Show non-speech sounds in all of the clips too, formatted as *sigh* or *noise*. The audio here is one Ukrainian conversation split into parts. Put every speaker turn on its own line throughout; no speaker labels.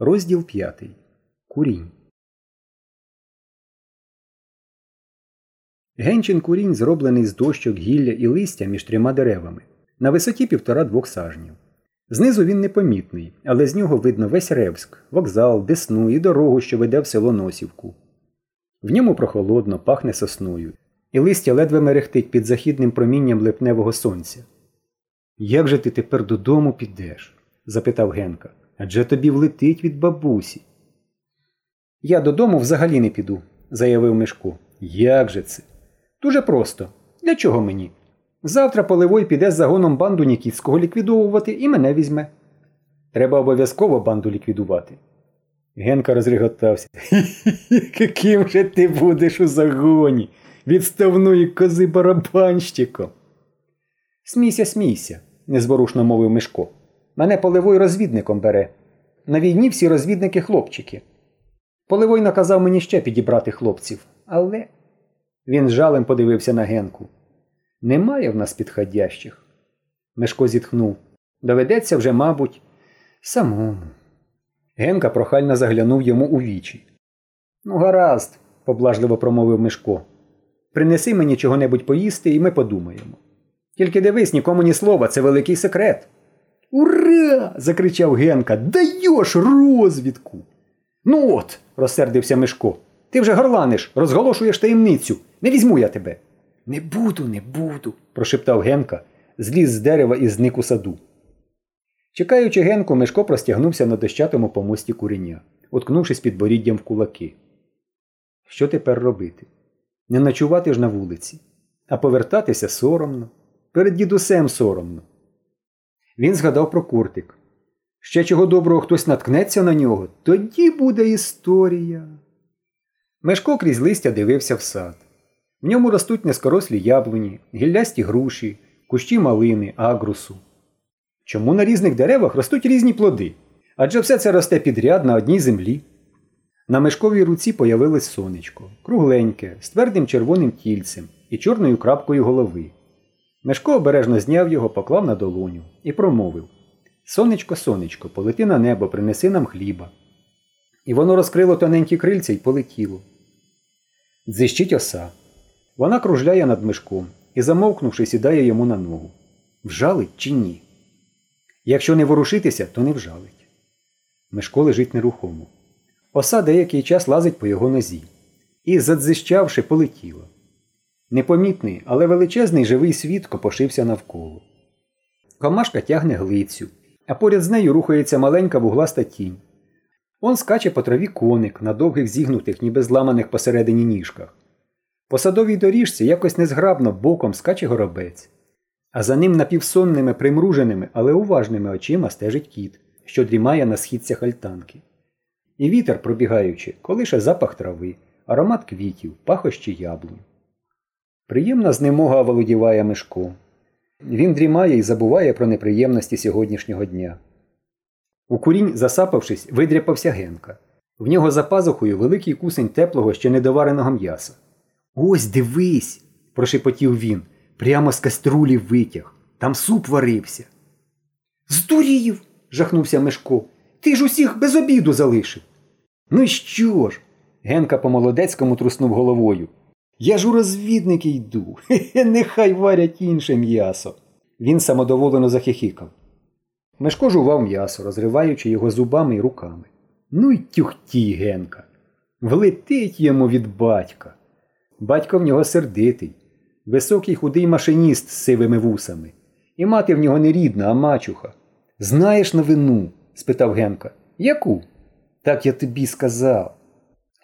Розділ п'ятий. Курінь. Генчин курінь зроблений з дощок, гілля і листя між трьома деревами. На висоті півтора-двох сажнів. Знизу він непомітний, але з нього видно весь Ревськ, вокзал, десну і дорогу, що веде в село Носівку. В ньому прохолодно, пахне сосною, і листя ледве мерехтить під західним промінням липневого сонця. Як же ти тепер додому підеш? запитав Генка. Адже тобі влетить від бабусі. Я додому взагалі не піду, заявив Мишко. Як же це? Дуже просто. Для чого мені? Завтра Поливой піде з загоном банду Нікітського ліквідовувати і мене візьме. Треба обов'язково банду ліквідувати. Генка розреготався. *laughs* Яким же ти будеш у загоні? Відставної кози барабанщиком. Смійся, смійся, незворушно мовив Мишко. Мене Поливой розвідником бере. На війні всі розвідники хлопчики. Поливой наказав мені ще підібрати хлопців, але. Він жалем подивився на Генку. Немає в нас підходящих. Мешко зітхнув. Доведеться вже, мабуть, самому. Генка прохально заглянув йому у вічі. Ну, гаразд, поблажливо промовив Мишко. Принеси мені чого-небудь поїсти, і ми подумаємо. Тільки дивись, нікому ні слова, це великий секрет. Ура! закричав Генка. Даєш розвідку. Ну от, розсердився Мишко. Ти вже горланиш, розголошуєш таємницю. Не візьму я тебе. Не буду, не буду, прошептав Генка, зліз з дерева і зник у саду. Чекаючи Генку, Мишко простягнувся на дощатому помості куреня, уткнувшись під боріддям в кулаки. Що тепер робити? Не ночувати ж на вулиці, а повертатися соромно, перед дідусем соромно. Він згадав про куртик. Ще чого доброго хтось наткнеться на нього, тоді буде історія. Мешко крізь листя дивився в сад. В ньому ростуть нескорослі яблуні, гіллясті груші, кущі малини, агрусу. Чому на різних деревах ростуть різні плоди? Адже все це росте підряд на одній землі. На мешковій руці появилось сонечко, кругленьке, з твердим червоним тільцем і чорною крапкою голови. Мешко обережно зняв його, поклав на долоню і промовив Сонечко, сонечко, полети на небо, принеси нам хліба. І воно розкрило тоненькі крильця і полетіло. Дзищить оса. Вона кружляє над мишком і, замовкнувши, сідає йому на ногу. Вжалить чи ні? Якщо не ворушитися, то не вжалить. Мишко лежить нерухомо. Оса деякий час лазить по його нозі і, задзищавши, полетіла. Непомітний, але величезний живий світ копошився навколо. Камашка тягне глицю, а поряд з нею рухається маленька вугласта тінь. Он скаче по траві коник на довгих зігнутих, ніби зламаних посередині ніжках. По садовій доріжці якось незграбно боком скаче горобець, а за ним напівсонними, примруженими, але уважними очима стежить кіт, що дрімає на східцях альтанки. І вітер, пробігаючи, колише запах трави, аромат квітів, пахощі яблунь. Приємна знемога володіває Мишко. Він дрімає і забуває про неприємності сьогоднішнього дня. У курінь, засапавшись, видряпався Генка. В нього за пазухою великий кусень теплого ще недовареного м'яса. Ось дивись, прошепотів він. Прямо з каструлі витяг. Там суп варився. Здурів. жахнувся Мишко. Ти ж усіх без обіду залишив. Ну і що ж? Генка по молодецькому труснув головою. Я ж у розвідники йду. Хе-хе, нехай варять інше м'ясо. Він самодоволено захихикав. Мешко жував м'ясо, розриваючи його зубами і руками. Ну й тюхті, Генка. Влетить йому від батька. Батько в нього сердитий, високий худий машиніст з сивими вусами. І мати в нього не рідна, а мачуха. Знаєш новину? спитав Генка. Яку? Так я тобі сказав.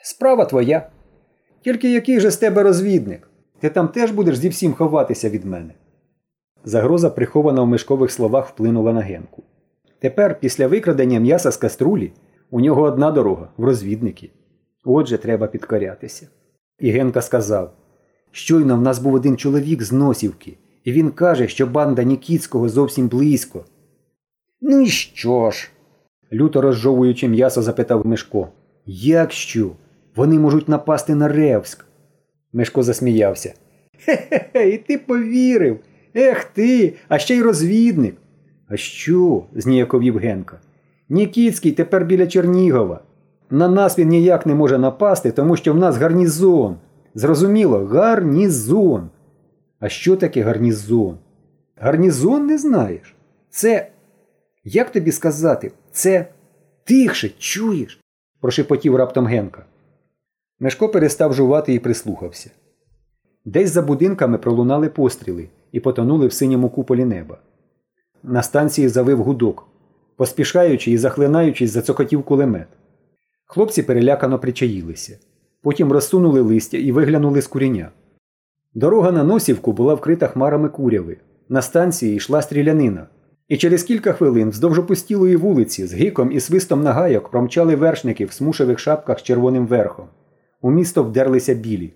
Справа твоя. Тільки який же з тебе розвідник? Ти там теж будеш зі всім ховатися від мене. Загроза, прихована в мишкових словах, вплинула на Генку. Тепер, після викрадення м'яса з каструлі, у нього одна дорога в розвідники. Отже, треба підкорятися. І Генка сказав Щойно в нас був один чоловік з Носівки, і він каже, що банда Нікітського зовсім близько. Ну і що ж? люто розжовуючи м'ясо, запитав Мишко. Як що? Вони можуть напасти на Ревськ. Мишко засміявся. Хе-хе, і ти повірив. Ех ти, а ще й розвідник. А що? зніяковів Генка. Нікіцький тепер біля Чернігова. На нас він ніяк не може напасти, тому що в нас гарнізон. Зрозуміло, гарнізон. А що таке гарнізон? Гарнізон не знаєш? Це. Як тобі сказати? Це тихше, чуєш? прошепотів раптом Генка. Мешко перестав жувати і прислухався. Десь за будинками пролунали постріли і потонули в синьому куполі неба. На станції завив гудок. Поспішаючи і захлинаючись, зацокотів кулемет. Хлопці перелякано причаїлися. Потім розсунули листя і виглянули з куріння. Дорога на Носівку була вкрита хмарами куряви. На станції йшла стрілянина. І через кілька хвилин вздовж опустілої вулиці з гиком і свистом нагайок промчали вершники в смушевих шапках з червоним верхом. У місто вдерлися білі.